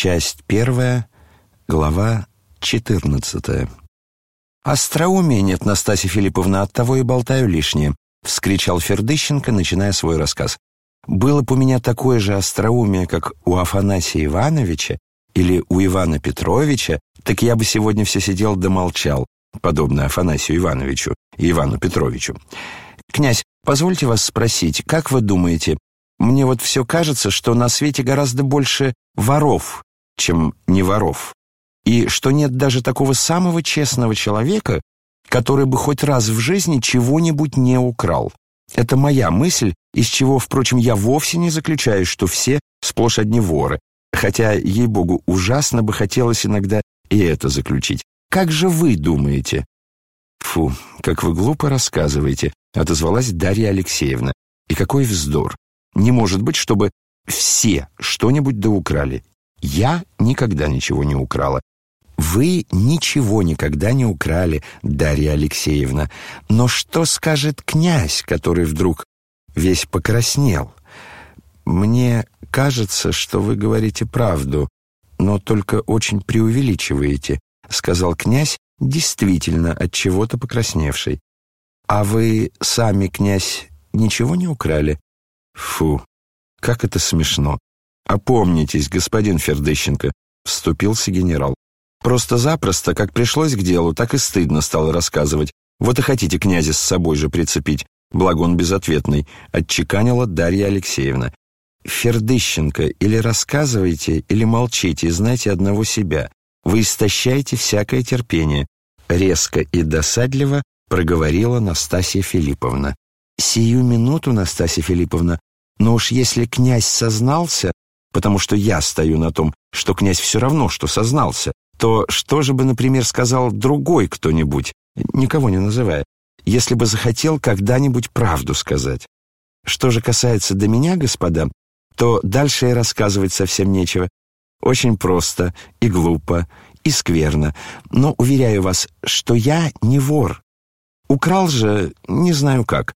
Часть первая, глава четырнадцатая. «Остроумия нет, Настасья Филипповна, оттого и болтаю лишнее», — вскричал Фердыщенко, начиная свой рассказ. «Было бы у меня такое же остроумие, как у Афанасия Ивановича или у Ивана Петровича, так я бы сегодня все сидел да молчал, подобно Афанасию Ивановичу и Ивану Петровичу. Князь, позвольте вас спросить, как вы думаете, мне вот все кажется, что на свете гораздо больше воров, чем не воров, и что нет даже такого самого честного человека, который бы хоть раз в жизни чего-нибудь не украл. Это моя мысль, из чего, впрочем, я вовсе не заключаю, что все сплошь одни воры, хотя, ей-богу, ужасно бы хотелось иногда и это заключить. Как же вы думаете? Фу, как вы глупо рассказываете, отозвалась Дарья Алексеевна. И какой вздор. Не может быть, чтобы все что-нибудь да украли. Я никогда ничего не украла. Вы ничего никогда не украли, Дарья Алексеевна. Но что скажет князь, который вдруг весь покраснел? Мне кажется, что вы говорите правду, но только очень преувеличиваете, сказал князь, действительно от чего-то покрасневший. А вы сами, князь, ничего не украли? Фу, как это смешно. Опомнитесь, господин Фердыщенко, вступился генерал. Просто-запросто, как пришлось к делу, так и стыдно стало рассказывать. Вот и хотите князя с собой же прицепить. Благо он безответный, отчеканила Дарья Алексеевна. Фердыщенко, или рассказывайте, или молчите, знайте одного себя. Вы истощаете всякое терпение. Резко и досадливо проговорила Настасья Филипповна. Сию минуту, Настасья Филипповна, но уж если князь сознался, потому что я стою на том, что князь все равно, что сознался, то что же бы, например, сказал другой кто-нибудь, никого не называя, если бы захотел когда-нибудь правду сказать? Что же касается до меня, господа, то дальше и рассказывать совсем нечего. Очень просто и глупо, и скверно. Но уверяю вас, что я не вор. Украл же не знаю как.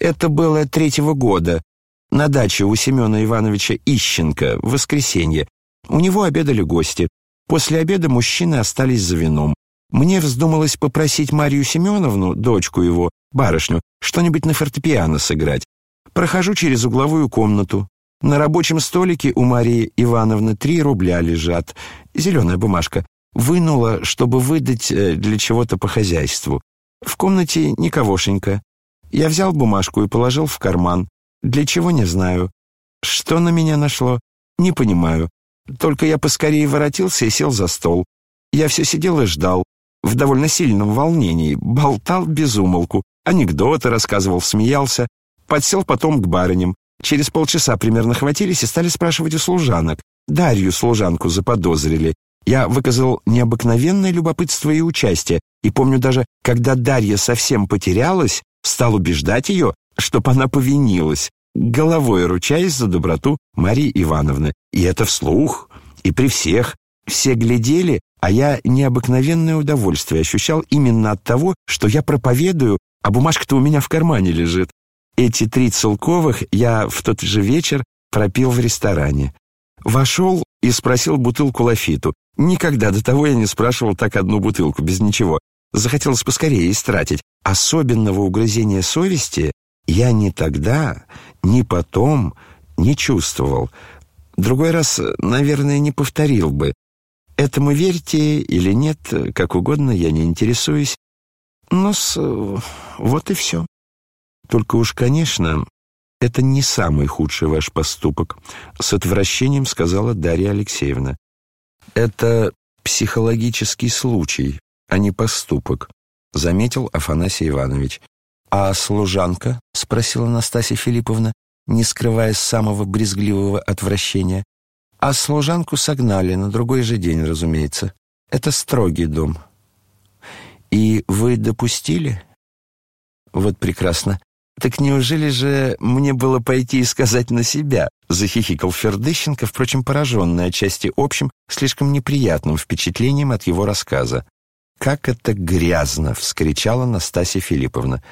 Это было третьего года, на даче у Семена Ивановича Ищенко в воскресенье. У него обедали гости. После обеда мужчины остались за вином. Мне вздумалось попросить Марию Семеновну, дочку его, барышню, что-нибудь на фортепиано сыграть. Прохожу через угловую комнату. На рабочем столике у Марии Ивановны три рубля лежат. Зеленая бумажка. Вынула, чтобы выдать э, для чего-то по хозяйству. В комнате никогошенько. Я взял бумажку и положил в карман. Для чего, не знаю. Что на меня нашло, не понимаю. Только я поскорее воротился и сел за стол. Я все сидел и ждал, в довольно сильном волнении, болтал без умолку, анекдоты рассказывал, смеялся, подсел потом к барыням. Через полчаса примерно хватились и стали спрашивать у служанок. Дарью служанку заподозрили. Я выказал необыкновенное любопытство и участие, и помню даже, когда Дарья совсем потерялась, стал убеждать ее, чтоб она повинилась головой ручаясь за доброту Марии Ивановны. И это вслух, и при всех. Все глядели, а я необыкновенное удовольствие ощущал именно от того, что я проповедую, а бумажка-то у меня в кармане лежит. Эти три целковых я в тот же вечер пропил в ресторане. Вошел и спросил бутылку лафиту. Никогда до того я не спрашивал так одну бутылку, без ничего. Захотелось поскорее истратить. Особенного угрызения совести я ни тогда, ни потом не чувствовал. Другой раз, наверное, не повторил бы. Этому верьте или нет, как угодно, я не интересуюсь. Но с... вот и все. Только уж, конечно, это не самый худший ваш поступок, с отвращением сказала Дарья Алексеевна. Это психологический случай, а не поступок, заметил Афанасий Иванович. «А служанка?» — спросила Настасья Филипповна, не скрывая самого брезгливого отвращения. «А служанку согнали на другой же день, разумеется. Это строгий дом». «И вы допустили?» «Вот прекрасно. Так неужели же мне было пойти и сказать на себя?» — захихикал Фердыщенко, впрочем, пораженный отчасти общим, слишком неприятным впечатлением от его рассказа. «Как это грязно!» — вскричала Настасья Филипповна.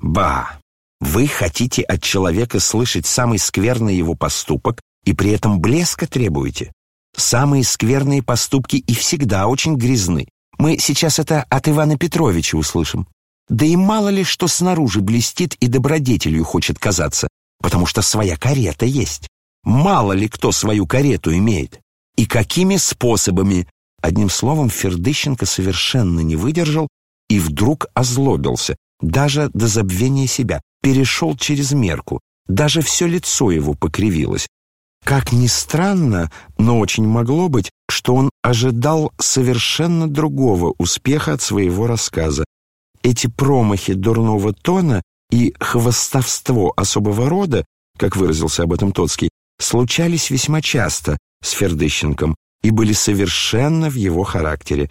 «Ба! Вы хотите от человека слышать самый скверный его поступок и при этом блеска требуете? Самые скверные поступки и всегда очень грязны. Мы сейчас это от Ивана Петровича услышим. Да и мало ли что снаружи блестит и добродетелью хочет казаться, потому что своя карета есть. Мало ли кто свою карету имеет. И какими способами. Одним словом, Фердыщенко совершенно не выдержал и вдруг озлобился, даже до забвения себя, перешел через мерку, даже все лицо его покривилось. Как ни странно, но очень могло быть, что он ожидал совершенно другого успеха от своего рассказа. Эти промахи дурного тона и хвостовство особого рода, как выразился об этом Тоцкий, случались весьма часто с Фердыщенком и были совершенно в его характере.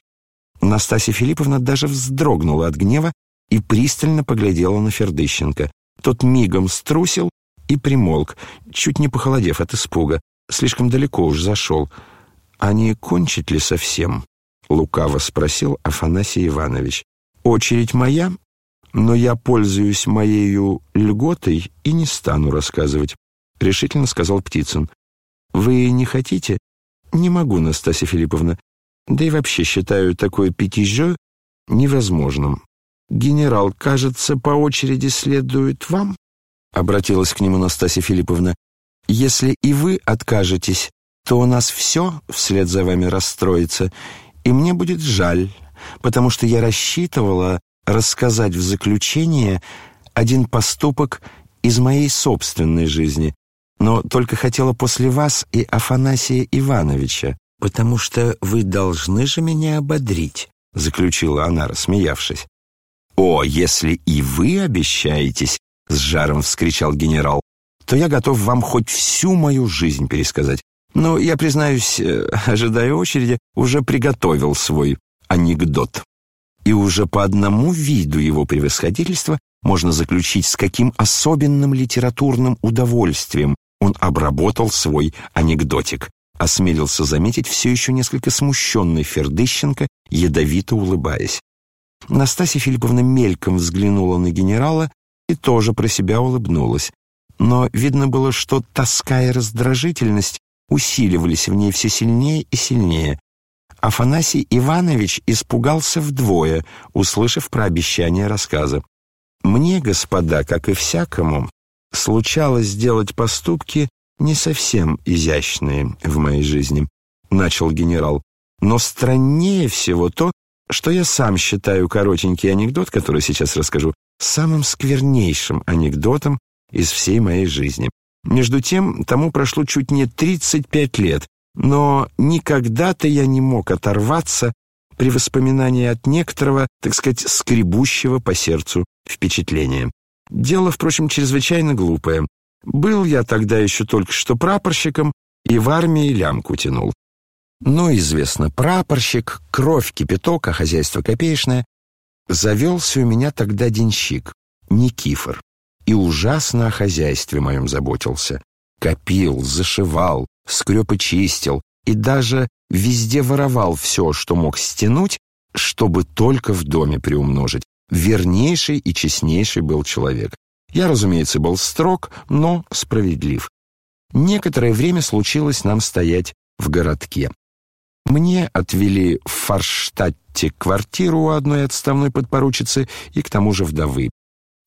Настасья Филипповна даже вздрогнула от гнева и пристально поглядела на Фердыщенко. Тот мигом струсил и примолк, чуть не похолодев от испуга. Слишком далеко уж зашел. «А не кончить ли совсем?» — лукаво спросил Афанасий Иванович. «Очередь моя, но я пользуюсь моею льготой и не стану рассказывать решительно сказал Птицын. «Вы не хотите?» «Не могу, Настасья Филипповна. Да и вообще считаю такое пятижё невозможным. Генерал, кажется, по очереди следует вам?» Обратилась к нему Настасья Филипповна. «Если и вы откажетесь, то у нас все вслед за вами расстроится, и мне будет жаль, потому что я рассчитывала рассказать в заключение один поступок из моей собственной жизни, но только хотела после вас и Афанасия Ивановича, потому что вы должны же меня ободрить», — заключила она, рассмеявшись. «О, если и вы обещаетесь», — с жаром вскричал генерал, «то я готов вам хоть всю мою жизнь пересказать. Но я, признаюсь, э, ожидая очереди, уже приготовил свой анекдот. И уже по одному виду его превосходительства можно заключить, с каким особенным литературным удовольствием он обработал свой анекдотик. Осмелился заметить все еще несколько смущенный Фердыщенко, ядовито улыбаясь. Настасья Филипповна мельком взглянула на генерала и тоже про себя улыбнулась. Но видно было, что тоска и раздражительность усиливались в ней все сильнее и сильнее. Афанасий Иванович испугался вдвое, услышав про обещание рассказа. «Мне, господа, как и всякому, случалось сделать поступки не совсем изящные в моей жизни, начал генерал. Но страннее всего то, что я сам считаю коротенький анекдот, который сейчас расскажу, самым сквернейшим анекдотом из всей моей жизни. Между тем, тому прошло чуть не 35 лет, но никогда-то я не мог оторваться при воспоминании от некоторого, так сказать, скребущего по сердцу впечатления. Дело, впрочем, чрезвычайно глупое. Был я тогда еще только что прапорщиком и в армии лямку тянул. Но, известно, прапорщик, кровь кипяток, а хозяйство копеечное. Завелся у меня тогда денщик, Никифор, и ужасно о хозяйстве моем заботился. Копил, зашивал, скреб и чистил, и даже везде воровал все, что мог стянуть, чтобы только в доме приумножить вернейший и честнейший был человек. Я, разумеется, был строг, но справедлив. Некоторое время случилось нам стоять в городке. Мне отвели в Форштадте квартиру у одной отставной подпоручицы и к тому же вдовы.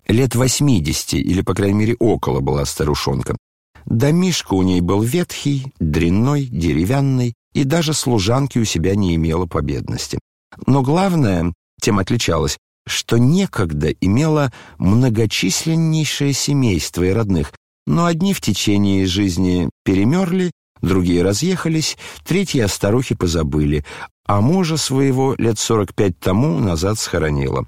Лет восьмидесяти, или, по крайней мере, около была старушонка. Домишко у ней был ветхий, дрянной, деревянный, и даже служанки у себя не имела по бедности. Но главное, тем отличалась, что некогда имела многочисленнейшее семейство и родных, но одни в течение жизни перемерли, другие разъехались, третьи о старухе позабыли, а мужа своего лет сорок пять тому назад схоронила.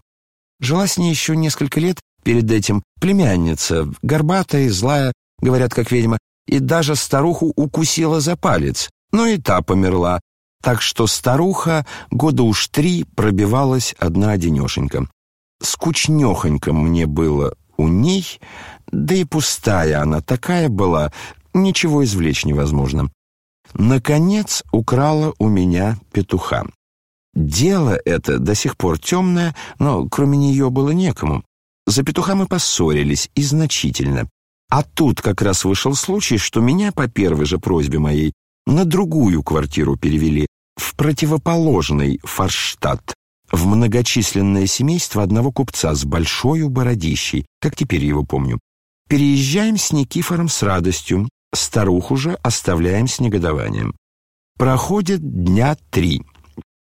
Жила с ней еще несколько лет перед этим племянница, горбатая, злая, говорят, как ведьма, и даже старуху укусила за палец, но и та померла, так что старуха года уж три пробивалась одна-одинешенька. Скучнехонько мне было у ней, да и пустая она такая была, ничего извлечь невозможно. Наконец украла у меня петуха. Дело это до сих пор темное, но кроме нее было некому. За петуха мы поссорились, и значительно. А тут как раз вышел случай, что меня по первой же просьбе моей на другую квартиру перевели, в противоположный Форштадт, в многочисленное семейство одного купца с большой бородищей, как теперь его помню. Переезжаем с Никифором с радостью, старуху же оставляем с негодованием. Проходит дня три.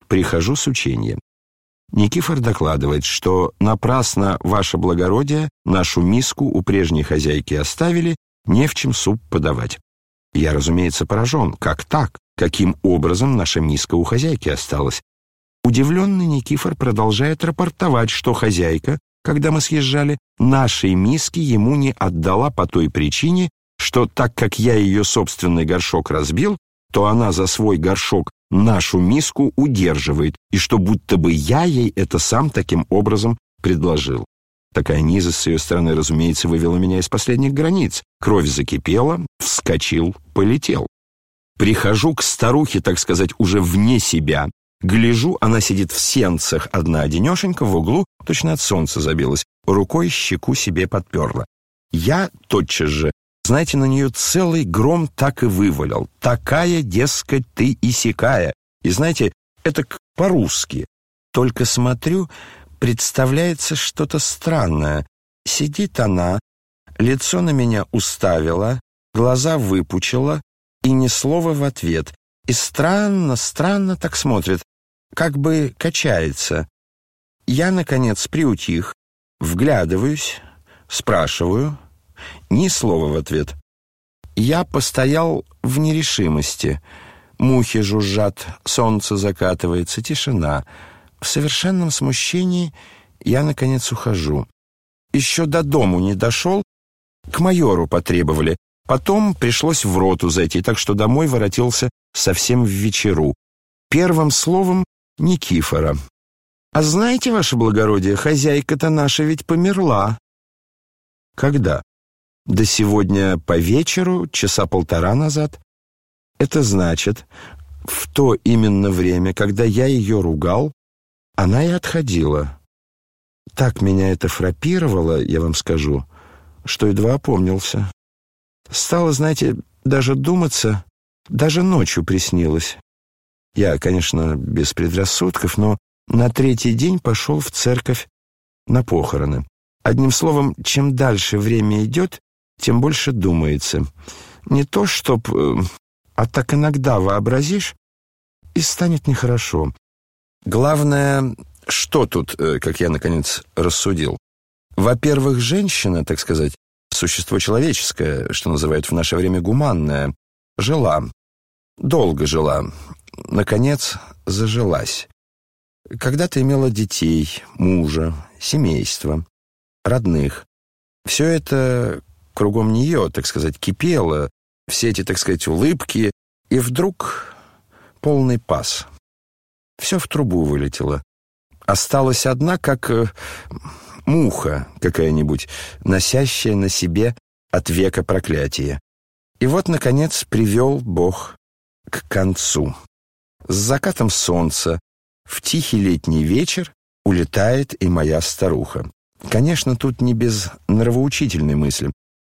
Прихожу с учения. Никифор докладывает, что напрасно, ваше благородие, нашу миску у прежней хозяйки оставили, не в чем суп подавать. Я, разумеется, поражен. Как так? Каким образом наша миска у хозяйки осталась? Удивленный Никифор продолжает рапортовать, что хозяйка, когда мы съезжали, нашей миски ему не отдала по той причине, что так как я ее собственный горшок разбил, то она за свой горшок нашу миску удерживает, и что будто бы я ей это сам таким образом предложил. Такая низость с ее стороны, разумеется, вывела меня из последних границ. Кровь закипела, вскочил, полетел. Прихожу к старухе, так сказать, уже вне себя. Гляжу, она сидит в сенцах, одна-одинешенька, в углу, точно от солнца забилась, рукой щеку себе подперла. Я тотчас же, знаете, на нее целый гром так и вывалил. Такая, дескать, ты и сякая. И знаете, это по-русски. Только смотрю, представляется что-то странное. Сидит она, лицо на меня уставила, глаза выпучила и ни слова в ответ. И странно, странно так смотрит, как бы качается. Я, наконец, приутих, вглядываюсь, спрашиваю, ни слова в ответ. Я постоял в нерешимости. Мухи жужжат, солнце закатывается, тишина — в совершенном смущении я, наконец, ухожу. Еще до дому не дошел, к майору потребовали. Потом пришлось в роту зайти, так что домой воротился совсем в вечеру. Первым словом Никифора. «А знаете, ваше благородие, хозяйка-то наша ведь померла». «Когда?» «Да сегодня по вечеру, часа полтора назад». «Это значит, в то именно время, когда я ее ругал, она и отходила. Так меня это фрапировало, я вам скажу, что едва опомнился. Стало, знаете, даже думаться, даже ночью приснилось. Я, конечно, без предрассудков, но на третий день пошел в церковь на похороны. Одним словом, чем дальше время идет, тем больше думается. Не то, чтоб... Э, а так иногда вообразишь, и станет нехорошо. Главное, что тут, э, как я, наконец, рассудил? Во-первых, женщина, так сказать, существо человеческое, что называют в наше время гуманное, жила, долго жила, наконец, зажилась. Когда-то имела детей, мужа, семейство, родных. Все это кругом нее, так сказать, кипело, все эти, так сказать, улыбки, и вдруг полный пас — все в трубу вылетело. Осталась одна, как э, муха какая-нибудь, носящая на себе от века проклятие. И вот, наконец, привел Бог к концу. С закатом солнца в тихий летний вечер улетает и моя старуха. Конечно, тут не без нравоучительной мысли.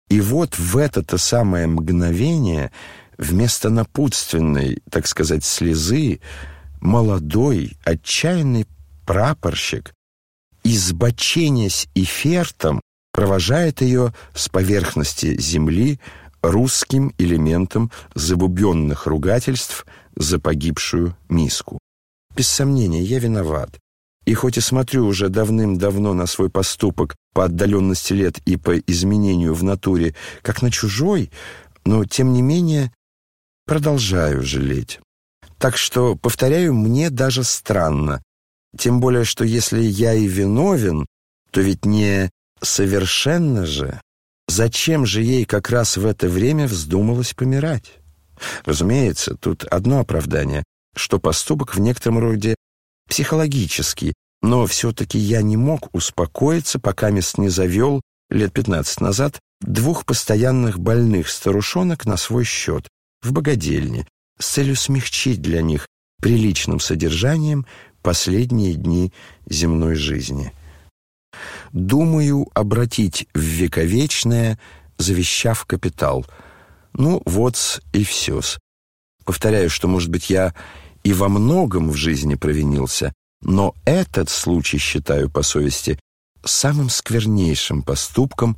И вот в это-то самое мгновение вместо напутственной, так сказать, слезы молодой, отчаянный прапорщик, избоченясь эфертом, провожает ее с поверхности земли русским элементом забубенных ругательств за погибшую миску. Без сомнения, я виноват. И хоть и смотрю уже давным-давно на свой поступок по отдаленности лет и по изменению в натуре, как на чужой, но, тем не менее, продолжаю жалеть. Так что, повторяю, мне даже странно. Тем более, что если я и виновен, то ведь не совершенно же. Зачем же ей как раз в это время вздумалось помирать? Разумеется, тут одно оправдание, что поступок в некотором роде психологический, но все-таки я не мог успокоиться, пока мест не завел лет пятнадцать назад двух постоянных больных старушонок на свой счет в богадельне, с целью смягчить для них приличным содержанием последние дни земной жизни. Думаю обратить в вековечное, завещав капитал. Ну, вот и все-с. Повторяю, что, может быть, я и во многом в жизни провинился, но этот случай считаю по совести самым сквернейшим поступком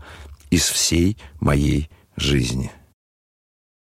из всей моей жизни.